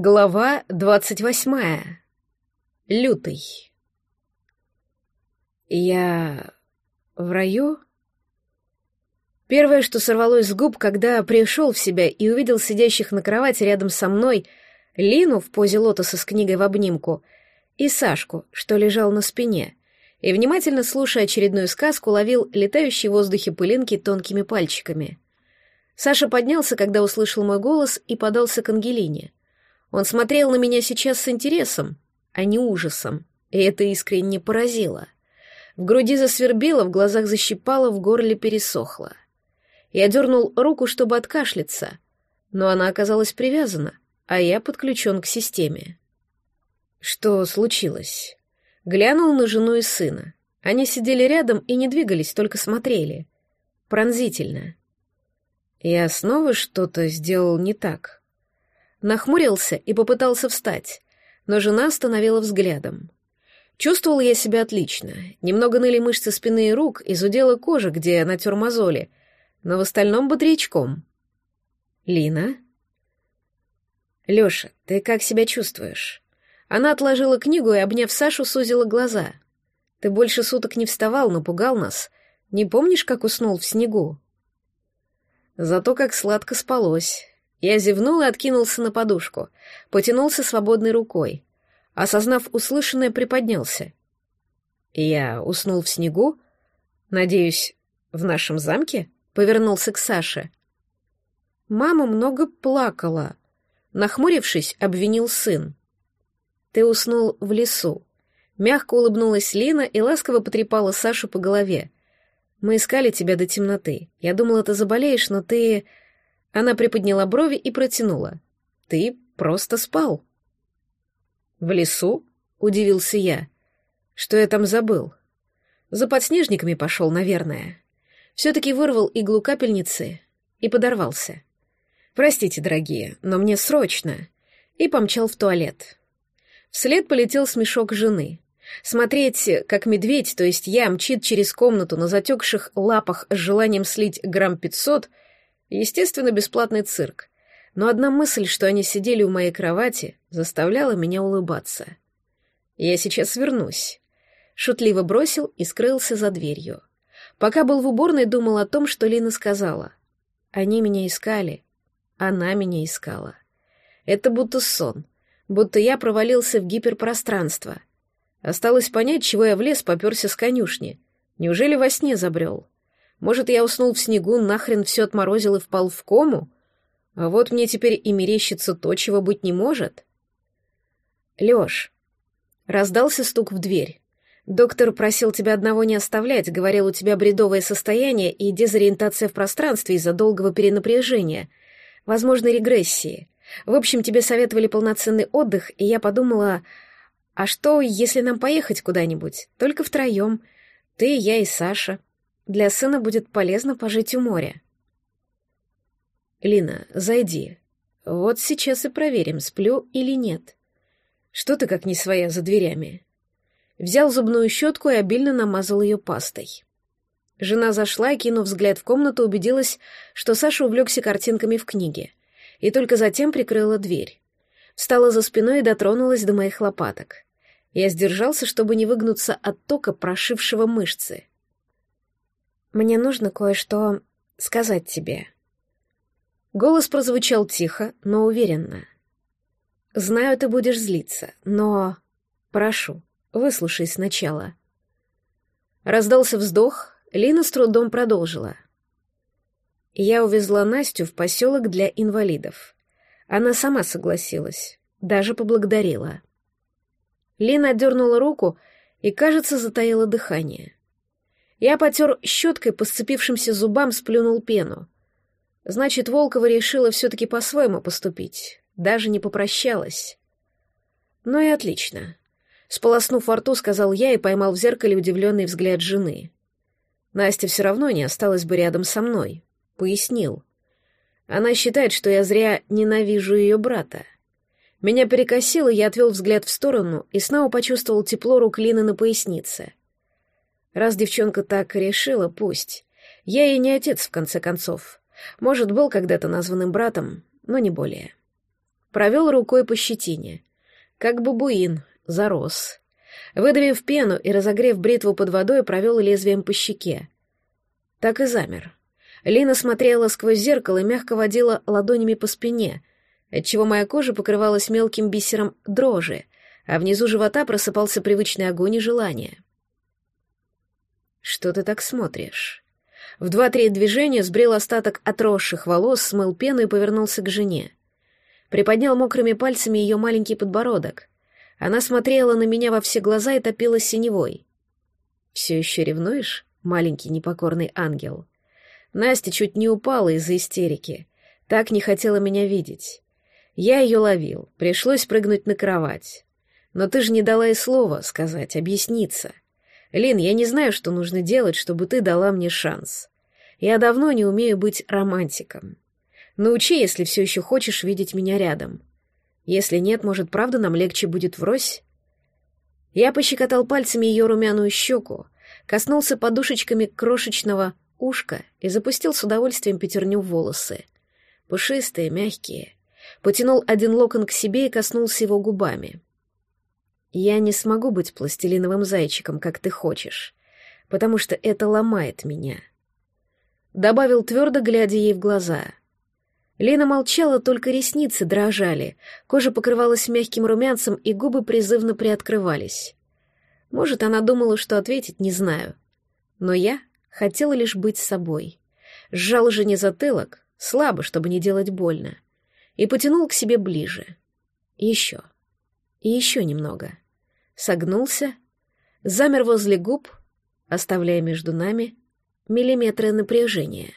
Глава двадцать восьмая. Лютый. Я в раю? Первое, что сорвалось с губ, когда пришел в себя и увидел сидящих на кровати рядом со мной Лину в позе лотоса с книгой в обнимку и Сашку, что лежал на спине, и, внимательно слушая очередную сказку, ловил летающие в воздухе пылинки тонкими пальчиками. Саша поднялся, когда услышал мой голос, и подался к Ангелине — он смотрел на меня сейчас с интересом, а не ужасом, и это искренне поразило. В груди засвербело, в глазах защипало, в горле пересохло. Я дернул руку, чтобы откашляться, но она оказалась привязана, а я подключен к системе. Что случилось? Глянул на жену и сына. Они сидели рядом и не двигались, только смотрели. Пронзительно. Я снова что-то сделал не так нахмурился и попытался встать, но жена остановила взглядом. Чувствовал я себя отлично. Немного ныли мышцы спины и рук, изудела кожа, где натер мозоли, но в остальном бодрячком. «Лина?» «Лёша, ты как себя чувствуешь?» Она отложила книгу и, обняв Сашу, сузила глаза. «Ты больше суток не вставал, напугал нас. Не помнишь, как уснул в снегу?» Зато как сладко спалось. Я зевнул и откинулся на подушку, потянулся свободной рукой. Осознав услышанное, приподнялся. Я уснул в снегу? Надеюсь, в нашем замке? Повернулся к Саше. Мама много плакала. Нахмурившись, обвинил сын. Ты уснул в лесу. Мягко улыбнулась Лина и ласково потрепала Сашу по голове. Мы искали тебя до темноты. Я думала, ты заболеешь, но ты... Она приподняла брови и протянула. «Ты просто спал». «В лесу?» — удивился я. «Что я там забыл?» «За подснежниками пошел, наверное. Все-таки вырвал иглу капельницы и подорвался. Простите, дорогие, но мне срочно». И помчал в туалет. Вслед полетел смешок жены. Смотреть, как медведь, то есть я, мчит через комнату на затекших лапах с желанием слить грамм пятьсот — Естественно, бесплатный цирк. Но одна мысль, что они сидели у моей кровати, заставляла меня улыбаться. «Я сейчас вернусь», — шутливо бросил и скрылся за дверью. Пока был в уборной, думал о том, что Лина сказала. Они меня искали. Она меня искала. Это будто сон, будто я провалился в гиперпространство. Осталось понять, чего я в лес поперся с конюшни. Неужели во сне забрел? Может, я уснул в снегу, нахрен все отморозил и впал в кому? А вот мне теперь и мерещится то, чего быть не может. Лёш, раздался стук в дверь. Доктор просил тебя одного не оставлять, говорил, у тебя бредовое состояние и дезориентация в пространстве из-за долгого перенапряжения, возможной регрессии. В общем, тебе советовали полноценный отдых, и я подумала, а что, если нам поехать куда-нибудь? Только втроем. Ты, я и Саша. Для сына будет полезно пожить у моря. Лина, зайди. Вот сейчас и проверим, сплю или нет. Что ты как не своя за дверями? Взял зубную щетку и обильно намазал ее пастой. Жена зашла и, кинув взгляд в комнату, убедилась, что Саша увлекся картинками в книге, и только затем прикрыла дверь. Встала за спиной и дотронулась до моих лопаток. Я сдержался, чтобы не выгнуться от тока, прошившего мышцы. Мне нужно кое-что сказать тебе». Голос прозвучал тихо, но уверенно. «Знаю, ты будешь злиться, но... Прошу, выслушай сначала». Раздался вздох, Лина с трудом продолжила. «Я увезла Настю в поселок для инвалидов. Она сама согласилась, даже поблагодарила». Лина отдернула руку и, кажется, затаила дыхание. Я потер щеткой по сцепившимся зубам, сплюнул пену. Значит, Волкова решила все-таки по-своему поступить, даже не попрощалась. Ну и отлично. Сполоснув во рту, сказал я и поймал в зеркале удивленный взгляд жены. Настя все равно не осталась бы рядом со мной, пояснил. Она считает, что я зря ненавижу ее брата. Меня перекосило, я отвел взгляд в сторону и снова почувствовал тепло рук Лины на пояснице. Раз девчонка так решила, пусть. Я ей не отец, в конце концов. Может, был когда-то названным братом, но не более. Провел рукой по щетине. Как бабуин, зарос. Выдавив пену и разогрев бритву под водой, провел лезвием по щеке. Так и замер. Лина смотрела сквозь зеркало и мягко водила ладонями по спине, отчего моя кожа покрывалась мелким бисером дрожи, а внизу живота просыпался привычный огонь и желание. «Что ты так смотришь?» В два-три движения сбрил остаток отросших волос, смыл пену и повернулся к жене. Приподнял мокрыми пальцами ее маленький подбородок. Она смотрела на меня во все глаза и топила синевой. «Все еще ревнуешь, маленький непокорный ангел?» Настя чуть не упала из-за истерики. Так не хотела меня видеть. Я ее ловил, пришлось прыгнуть на кровать. Но ты же не дала и слова сказать, объясниться. Лин, я не знаю, что нужно делать, чтобы ты дала мне шанс. Я давно не умею быть романтиком. Научи, если все еще хочешь видеть меня рядом. Если нет, может, правда нам легче будет врозь? Я пощекотал пальцами ее румяную щеку, коснулся подушечками крошечного ушка и запустил с удовольствием пятерню в волосы. Пушистые, мягкие. Потянул один локон к себе и коснулся его губами. Я не смогу быть пластилиновым зайчиком, как ты хочешь, потому что это ломает меня. Добавил твердо, глядя ей в глаза. Лена молчала, только ресницы дрожали, кожа покрывалась мягким румянцем, и губы призывно приоткрывались. Может, она думала, что ответить, не знаю. Но я хотела лишь быть собой. Сжал жене затылок, слабо, чтобы не делать больно, и потянул к себе ближе. Еще. И еще немного. Согнулся, замер возле губ, оставляя между нами миллиметры напряжения.